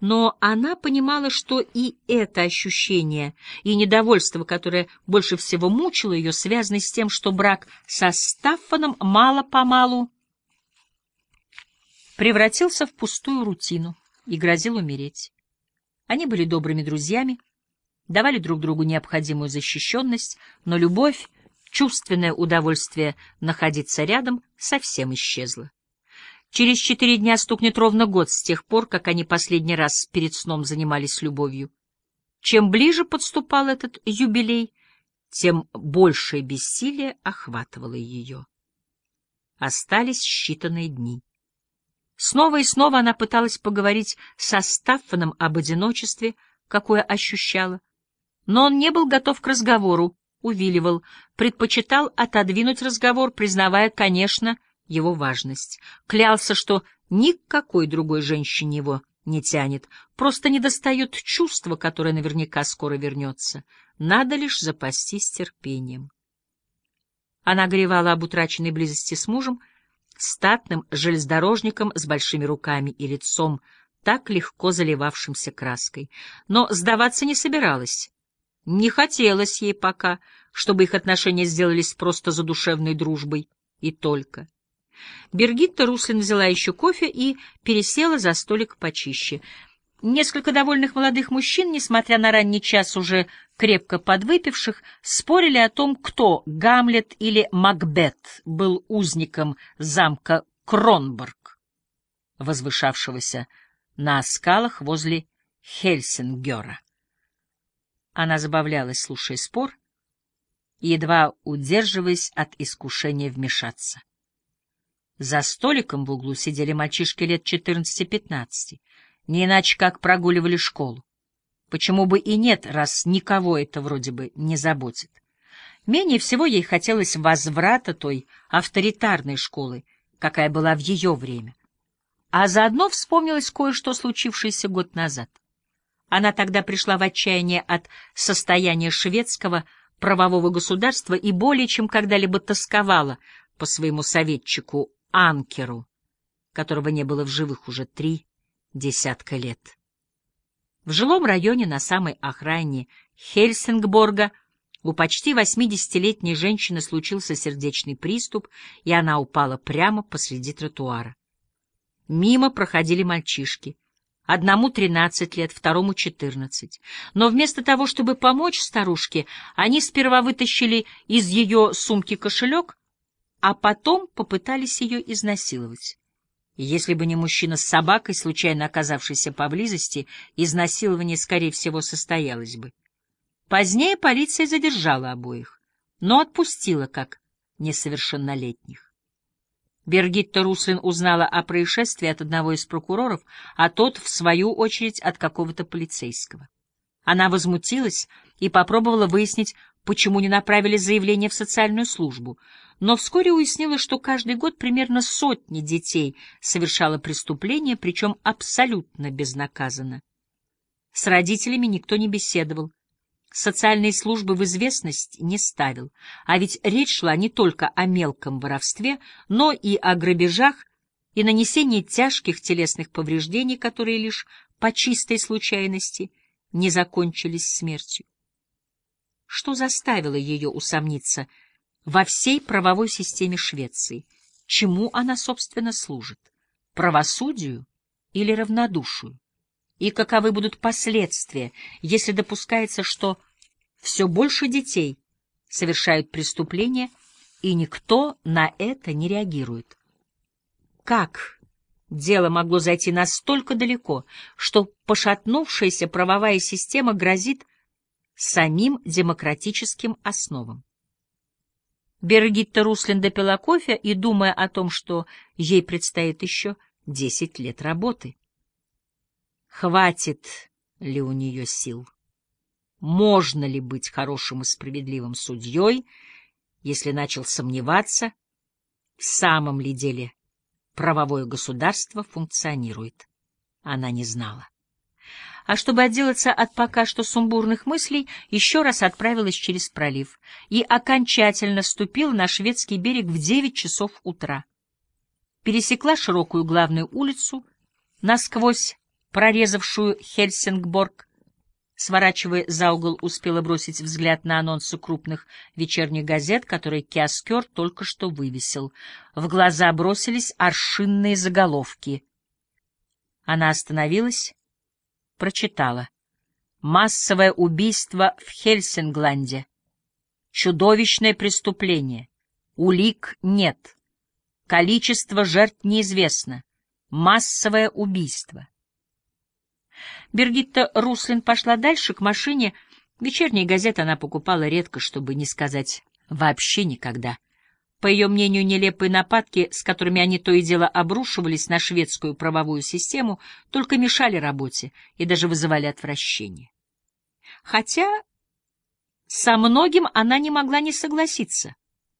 но она понимала, что и это ощущение, и недовольство, которое больше всего мучило ее, связаны с тем, что брак со Стаффаном мало-помалу превратился в пустую рутину и грозил умереть. Они были добрыми друзьями, давали друг другу необходимую защищенность, но любовь, чувственное удовольствие находиться рядом совсем исчезло. Через четыре дня стукнет ровно год с тех пор, как они последний раз перед сном занимались любовью. Чем ближе подступал этот юбилей, тем большее бессилие охватывало ее. Остались считанные дни. Снова и снова она пыталась поговорить со Стаффаном об одиночестве, какое ощущала, но он не был готов к разговору, увиливал, предпочитал отодвинуть разговор, признавая, конечно, его важность. Клялся, что никакой другой женщине его не тянет, просто недостает чувства, которое наверняка скоро вернется. Надо лишь запастись терпением. Она горевала об утраченной близости с мужем, статным железнодорожником с большими руками и лицом, так легко заливавшимся краской. Но сдаваться не собиралась. Не хотелось ей пока, чтобы их отношения сделались просто задушевной дружбой. И только. Бергитта Руслин взяла еще кофе и пересела за столик почище. Несколько довольных молодых мужчин, несмотря на ранний час уже крепко подвыпивших, спорили о том, кто, Гамлет или Макбет, был узником замка Кронборг, возвышавшегося на скалах возле Хельсингера. Она забавлялась, слушая спор, едва удерживаясь от искушения вмешаться. За столиком в углу сидели мальчишки лет четырнадцати-пятнадцати, не иначе как прогуливали школу. Почему бы и нет, раз никого это вроде бы не заботит. Менее всего ей хотелось возврата той авторитарной школы, какая была в ее время. А заодно вспомнилось кое-что, случившееся год назад. Она тогда пришла в отчаяние от состояния шведского правового государства и более чем когда-либо тосковала по своему советчику Анкеру, которого не было в живых уже три десятка лет. В жилом районе на самой окраине Хельсингборга у почти восьмидесятилетней женщины случился сердечный приступ, и она упала прямо посреди тротуара. Мимо проходили мальчишки. Одному тринадцать лет, второму четырнадцать. Но вместо того, чтобы помочь старушке, они сперва вытащили из ее сумки кошелек, а потом попытались ее изнасиловать. Если бы не мужчина с собакой, случайно оказавшийся поблизости, изнасилование, скорее всего, состоялось бы. Позднее полиция задержала обоих, но отпустила как несовершеннолетних. Бергитта Руслин узнала о происшествии от одного из прокуроров, а тот, в свою очередь, от какого-то полицейского. Она возмутилась и попробовала выяснить, почему не направили заявление в социальную службу, но вскоре уяснила, что каждый год примерно сотни детей совершало преступления, причем абсолютно безнаказанно. С родителями никто не беседовал, социальные службы в известность не ставил, а ведь речь шла не только о мелком воровстве, но и о грабежах и нанесении тяжких телесных повреждений, которые лишь по чистой случайности не закончились смертью что заставило ее усомниться во всей правовой системе Швеции, чему она, собственно, служит, правосудию или равнодушию, и каковы будут последствия, если допускается, что все больше детей совершают преступления, и никто на это не реагирует. Как дело могло зайти настолько далеко, что пошатнувшаяся правовая система грозит самим демократическим основам. Бергитта Руслин допила кофе и, думая о том, что ей предстоит еще десять лет работы. Хватит ли у нее сил? Можно ли быть хорошим и справедливым судьей, если начал сомневаться, в самом ли деле правовое государство функционирует? Она не знала а чтобы отделаться от пока что сумбурных мыслей, еще раз отправилась через пролив и окончательно ступила на шведский берег в девять часов утра. Пересекла широкую главную улицу, насквозь прорезавшую Хельсингборг. Сворачивая за угол, успела бросить взгляд на анонсы крупных вечерних газет, которые киоскер только что вывесил. В глаза бросились аршинные заголовки. Она остановилась, прочитала. «Массовое убийство в Хельсингланде. Чудовищное преступление. Улик нет. Количество жертв неизвестно. Массовое убийство». Бергитта Руслин пошла дальше, к машине. Вечерние газеты она покупала редко, чтобы не сказать вообще никогда. По ее мнению, нелепые нападки, с которыми они то и дело обрушивались на шведскую правовую систему, только мешали работе и даже вызывали отвращение. Хотя со многим она не могла не согласиться.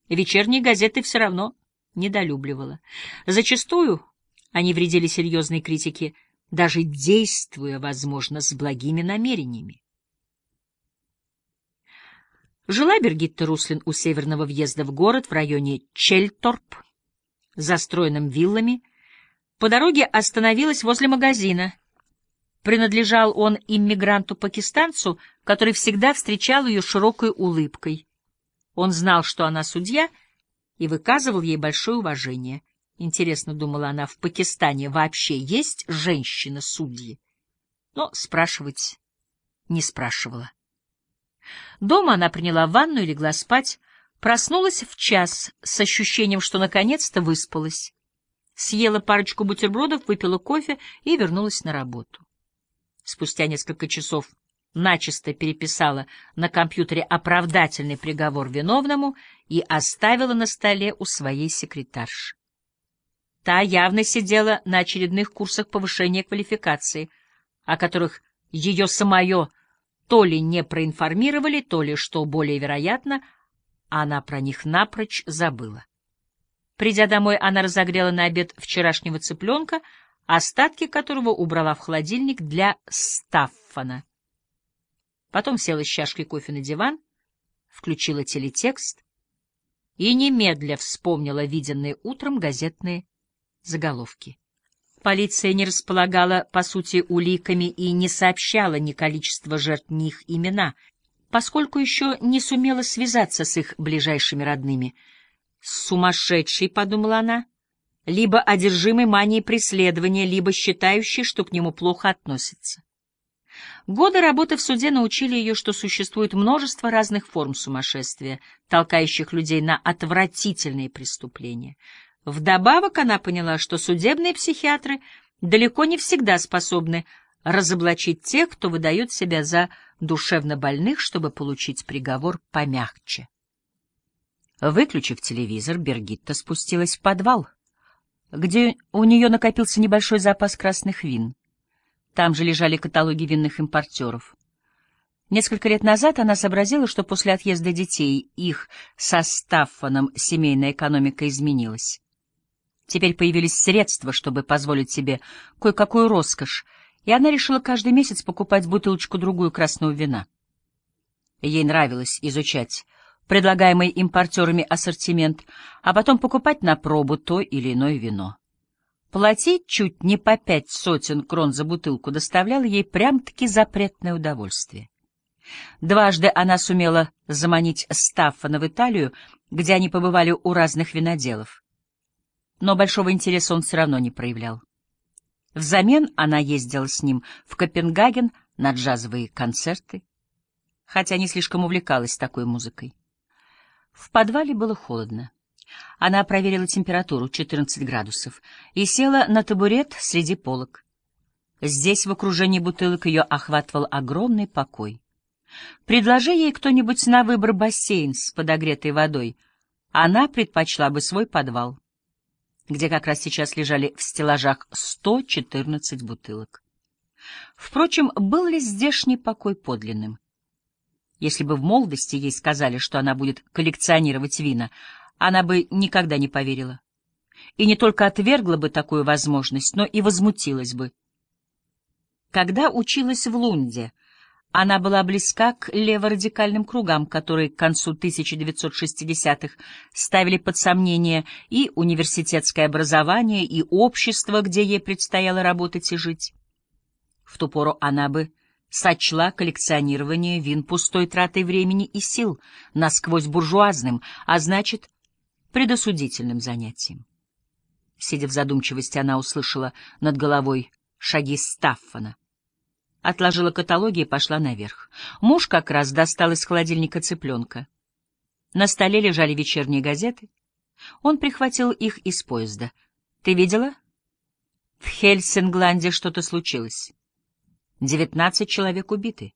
Вечерние газеты все равно недолюбливала. Зачастую они вредили серьезной критике даже действуя, возможно, с благими намерениями. Жила Бергитта Руслин у северного въезда в город в районе Чельторп, застроенном виллами. По дороге остановилась возле магазина. Принадлежал он иммигранту-пакистанцу, который всегда встречал ее широкой улыбкой. Он знал, что она судья, и выказывал ей большое уважение — Интересно, думала она, в Пакистане вообще есть женщины-судьи? Но спрашивать не спрашивала. Дома она приняла ванну и легла спать, проснулась в час с ощущением, что наконец-то выспалась. Съела парочку бутербродов, выпила кофе и вернулась на работу. Спустя несколько часов начисто переписала на компьютере оправдательный приговор виновному и оставила на столе у своей секретарши. Та явно сидела на очередных курсах повышения квалификации, о которых ее самое то ли не проинформировали, то ли, что более вероятно, она про них напрочь забыла. Придя домой, она разогрела на обед вчерашнего цыпленка, остатки которого убрала в холодильник для Стаффана. Потом села с чашкой кофе на диван, включила телетекст и немедля вспомнила виденные утром газетные заголовки. Полиция не располагала, по сути, уликами и не сообщала ни количества жертв, ни их имена, поскольку еще не сумела связаться с их ближайшими родными. «Сумасшедший», — подумала она, — либо одержимый манией преследования, либо считающий, что к нему плохо относятся. Годы работы в суде научили ее, что существует множество разных форм сумасшествия, толкающих людей на отвратительные преступления — Вдобавок она поняла, что судебные психиатры далеко не всегда способны разоблачить тех, кто выдает себя за душевно больных, чтобы получить приговор помягче. Выключив телевизор, Бергитта спустилась в подвал, где у нее накопился небольшой запас красных вин. Там же лежали каталоги винных импортеров. Несколько лет назад она сообразила, что после отъезда детей их со Стаффаном семейная экономика изменилась. Теперь появились средства, чтобы позволить себе кое-какую роскошь, и она решила каждый месяц покупать бутылочку-другую красного вина. Ей нравилось изучать предлагаемый импортерами ассортимент, а потом покупать на пробу то или иное вино. Платить чуть не по пять сотен крон за бутылку доставляло ей прям-таки запретное удовольствие. Дважды она сумела заманить Стаффана в Италию, где они побывали у разных виноделов но большого интереса он все равно не проявлял. Взамен она ездила с ним в Копенгаген на джазовые концерты, хотя не слишком увлекалась такой музыкой. В подвале было холодно. Она проверила температуру — 14 градусов — и села на табурет среди полок. Здесь, в окружении бутылок, ее охватывал огромный покой. Предложи ей кто-нибудь на выбор бассейн с подогретой водой, она предпочла бы свой подвал где как раз сейчас лежали в стеллажах 114 бутылок. Впрочем, был ли здешний покой подлинным? Если бы в молодости ей сказали, что она будет коллекционировать вина, она бы никогда не поверила. И не только отвергла бы такую возможность, но и возмутилась бы. Когда училась в Лунде — она была близка к леворадикальным кругам, которые к концу 1960-х ставили под сомнение и университетское образование, и общество, где ей предстояло работать и жить. В ту пору она бы сочла коллекционирование вин пустой тратой времени и сил, насквозь буржуазным, а значит, предосудительным занятием. Сидя в задумчивости, она услышала над головой шаги Стаффана. Отложила каталоги и пошла наверх. Муж как раз достал из холодильника цыпленка. На столе лежали вечерние газеты. Он прихватил их из поезда. «Ты видела?» «В Хельсингланде что-то случилось. Девятнадцать человек убиты.